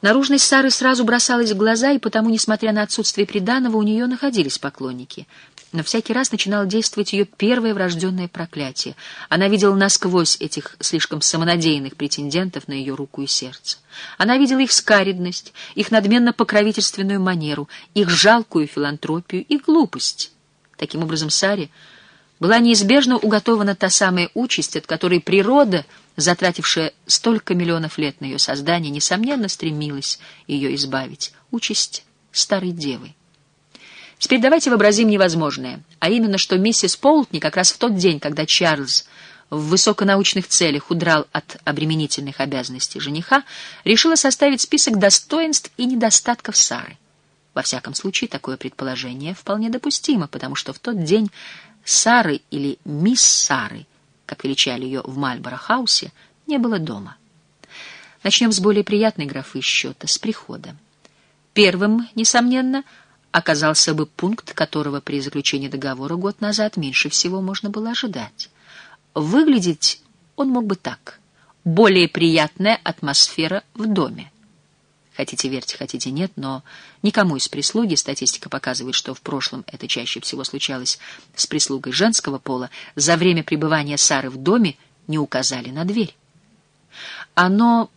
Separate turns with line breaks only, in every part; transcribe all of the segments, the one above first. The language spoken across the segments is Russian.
Наружность Сары сразу бросалась в глаза, и потому, несмотря на отсутствие приданого, у нее находились поклонники. Но всякий раз начинало действовать ее первое врожденное проклятие. Она видела насквозь этих слишком самонадеянных претендентов на ее руку и сердце. Она видела их скаридность, их надменно-покровительственную манеру, их жалкую филантропию и глупость. Таким образом, Саре была неизбежно уготована та самая участь, от которой природа, затратившая столько миллионов лет на ее создание, несомненно стремилась ее избавить. Участь старой девы. Теперь давайте вообразим невозможное, а именно, что миссис Полтни как раз в тот день, когда Чарльз в высоконаучных целях удрал от обременительных обязанностей жениха, решила составить список достоинств и недостатков Сары. Во всяком случае, такое предположение вполне допустимо, потому что в тот день Сары или мисс Сары, как величали ее в Мальборо-хаусе, не было дома. Начнем с более приятной графы счета, с прихода. Первым, несомненно, оказался бы пункт, которого при заключении договора год назад меньше всего можно было ожидать. Выглядеть он мог бы так. Более приятная атмосфера в доме. Хотите верьте, хотите нет, но никому из прислуги, статистика показывает, что в прошлом это чаще всего случалось с прислугой женского пола, за время пребывания Сары в доме не указали на дверь. Оно,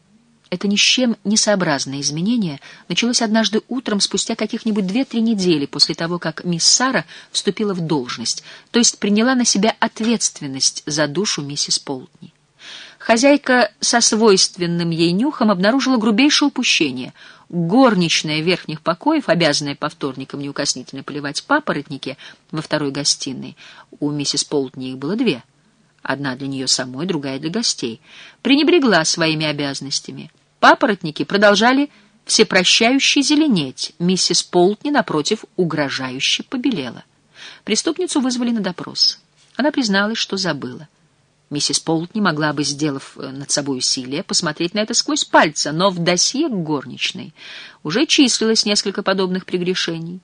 это ни с чем несообразное изменение, началось однажды утром спустя каких-нибудь две-три недели после того, как мисс Сара вступила в должность, то есть приняла на себя ответственность за душу миссис Полтни. Хозяйка со свойственным ей нюхом обнаружила грубейшее упущение. Горничная верхних покоев, обязанная по вторникам неукоснительно поливать папоротники во второй гостиной, у миссис Полтни их было две, одна для нее самой, другая для гостей, пренебрегла своими обязанностями. Папоротники продолжали всепрощающе зеленеть, миссис Полтни, напротив, угрожающе побелела. Преступницу вызвали на допрос. Она призналась, что забыла. Миссис Полт не могла бы, сделав э, над собой усилие, посмотреть на это сквозь пальцы, но в досье горничной уже числилось несколько подобных прегрешений.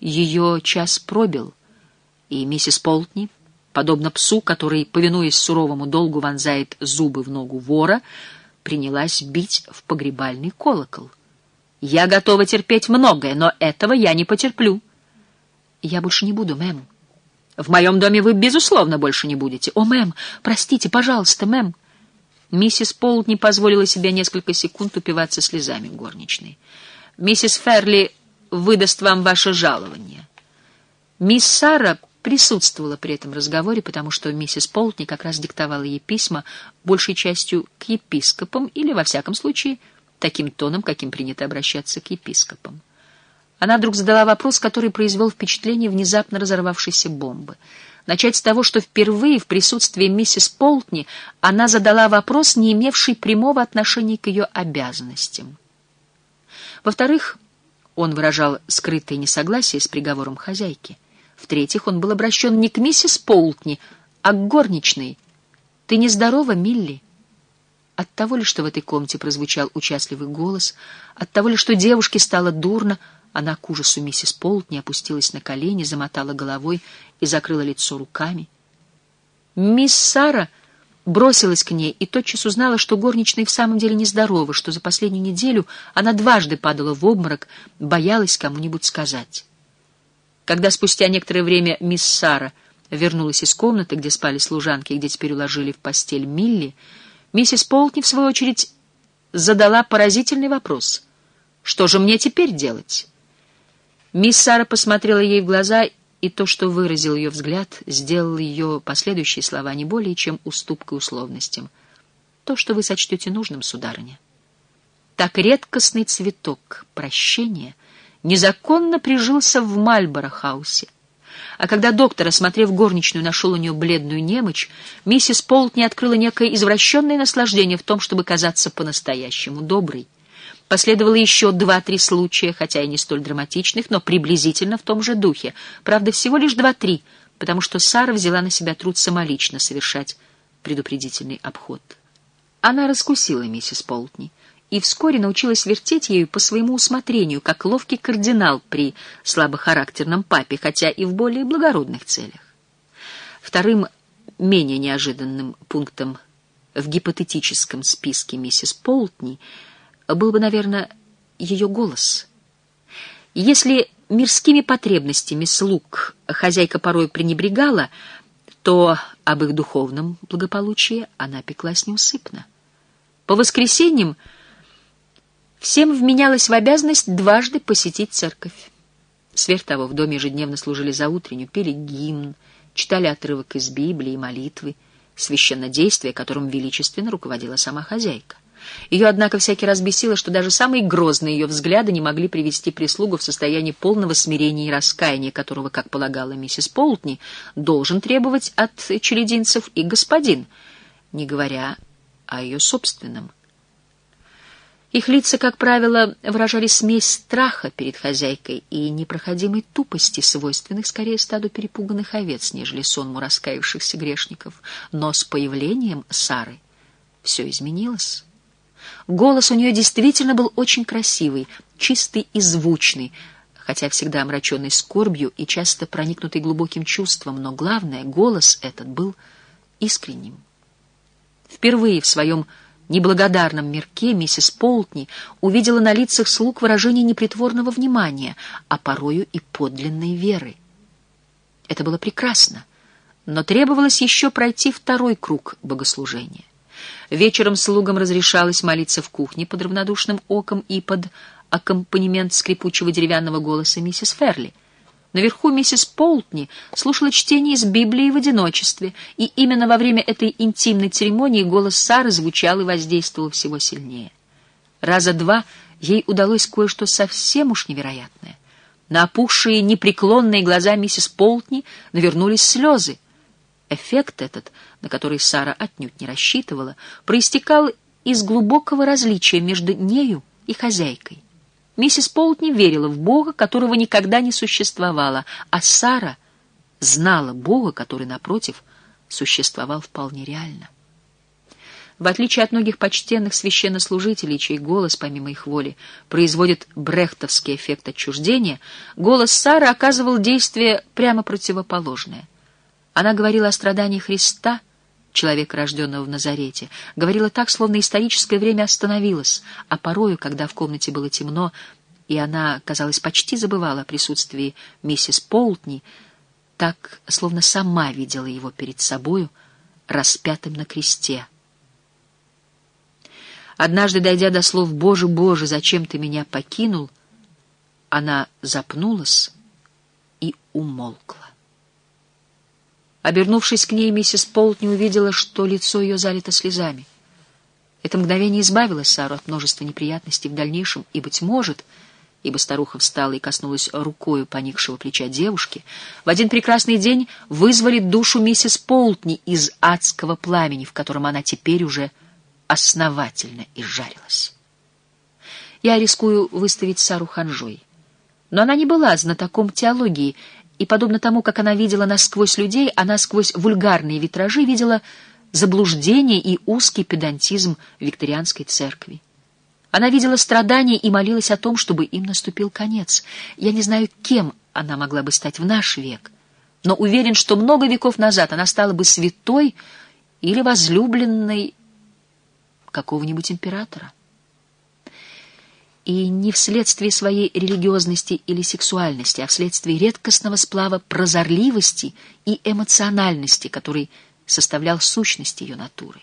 Ее час пробил, и миссис Полтни, подобно псу, который, повинуясь суровому долгу, вонзает зубы в ногу вора, принялась бить в погребальный колокол. «Я готова терпеть многое, но этого я не потерплю». «Я больше не буду, мэм», в моем доме вы, безусловно, больше не будете. О, мэм, простите, пожалуйста, мэм. Миссис Полт не позволила себе несколько секунд упиваться слезами горничной. Миссис Ферли выдаст вам ваше жалование. Мисс Сара присутствовала при этом разговоре, потому что миссис Полтни как раз диктовала ей письма, большей частью к епископам или, во всяком случае, таким тоном, каким принято обращаться к епископам. Она вдруг задала вопрос, который произвел впечатление внезапно разорвавшейся бомбы. Начать с того, что впервые в присутствии миссис Полтни она задала вопрос, не имевший прямого отношения к ее обязанностям. Во-вторых, он выражал скрытое несогласие с приговором хозяйки. В-третьих, он был обращен не к миссис Полтни, а к горничной. «Ты нездорова, Милли?» От того ли, что в этой комнате прозвучал участливый голос, от того ли, что девушке стало дурно, она к ужасу миссис Полтни опустилась на колени, замотала головой и закрыла лицо руками. Мисс Сара бросилась к ней и тотчас узнала, что горничная в самом деле нездорова, что за последнюю неделю она дважды падала в обморок, боялась кому-нибудь сказать. Когда спустя некоторое время мисс Сара вернулась из комнаты, где спали служанки и где теперь уложили в постель Милли, миссис Полтни, в свою очередь, задала поразительный вопрос. «Что же мне теперь делать?» Мисс Сара посмотрела ей в глаза, и то, что выразил ее взгляд, сделал ее последующие слова не более чем уступкой условностям. То, что вы сочтете нужным, сударыня. Так редкостный цветок прощения незаконно прижился в Мальборо-хаусе. А когда доктор, осмотрев горничную, нашел у нее бледную немочь, миссис Полт не открыла некое извращенное наслаждение в том, чтобы казаться по-настоящему доброй. Последовало еще два-три случая, хотя и не столь драматичных, но приблизительно в том же духе. Правда, всего лишь два-три, потому что Сара взяла на себя труд самолично совершать предупредительный обход. Она раскусила миссис Полтни и вскоре научилась вертеть ею по своему усмотрению, как ловкий кардинал при слабохарактерном папе, хотя и в более благородных целях. Вторым, менее неожиданным пунктом в гипотетическом списке миссис Полтни — был бы, наверное, ее голос. Если мирскими потребностями слуг хозяйка порой пренебрегала, то об их духовном благополучии она пеклась неусыпно. По воскресеньям всем вменялось в обязанность дважды посетить церковь. Сверх того, в доме ежедневно служили за утреннюю, пели гимн, читали отрывок из Библии молитвы, священнодействие, которым величественно руководила сама хозяйка. Ее, однако, всякий раз бесило, что даже самые грозные ее взгляды не могли привести прислугу в состояние полного смирения и раскаяния, которого, как полагала миссис Полтни, должен требовать от челединцев и господин, не говоря о ее собственном. Их лица, как правило, выражали смесь страха перед хозяйкой и непроходимой тупости, свойственных скорее стаду перепуганных овец, нежели сонму раскаявшихся грешников. Но с появлением Сары все изменилось. Голос у нее действительно был очень красивый, чистый и звучный, хотя всегда омраченный скорбью и часто проникнутый глубоким чувством, но главное, голос этот был искренним. Впервые в своем неблагодарном мирке миссис Полтни увидела на лицах слуг выражение непритворного внимания, а порою и подлинной веры. Это было прекрасно, но требовалось еще пройти второй круг богослужения. Вечером слугам разрешалось молиться в кухне под равнодушным оком и под аккомпанемент скрипучего деревянного голоса миссис Ферли — Наверху миссис Полтни слушала чтение из Библии в одиночестве, и именно во время этой интимной церемонии голос Сары звучал и воздействовал всего сильнее. Раза два ей удалось кое-что совсем уж невероятное. На опухшие непреклонные глаза миссис Полтни навернулись слезы. Эффект этот, на который Сара отнюдь не рассчитывала, проистекал из глубокого различия между нею и хозяйкой. Миссис Полтни верила в Бога, которого никогда не существовало, а Сара знала Бога, который, напротив, существовал вполне реально. В отличие от многих почтенных священнослужителей, чей голос, помимо их воли, производит брехтовский эффект отчуждения, голос Сары оказывал действие прямо противоположное. Она говорила о страдании Христа — человека, рожденного в Назарете, говорила так, словно историческое время остановилось, а порою, когда в комнате было темно, и она, казалось, почти забывала о присутствии миссис Полтни, так, словно сама видела его перед собою, распятым на кресте. Однажды, дойдя до слов «Боже, Боже, зачем ты меня покинул?», она запнулась и умолкла. Обернувшись к ней, миссис Полт не увидела, что лицо ее залито слезами. Это мгновение избавило Сару от множества неприятностей в дальнейшем, и, быть может, ибо старуха встала и коснулась рукою поникшего плеча девушки, в один прекрасный день вызвали душу миссис Полтни из адского пламени, в котором она теперь уже основательно изжарилась. Я рискую выставить Сару ханжой. Но она не была знатоком теологии и, подобно тому, как она видела насквозь людей, она сквозь вульгарные витражи видела заблуждение и узкий педантизм викторианской церкви. Она видела страдания и молилась о том, чтобы им наступил конец. Я не знаю, кем она могла бы стать в наш век, но уверен, что много веков назад она стала бы святой или возлюбленной какого-нибудь императора и не вследствие своей религиозности или сексуальности, а вследствие редкостного сплава прозорливости и эмоциональности, который составлял сущность ее натуры.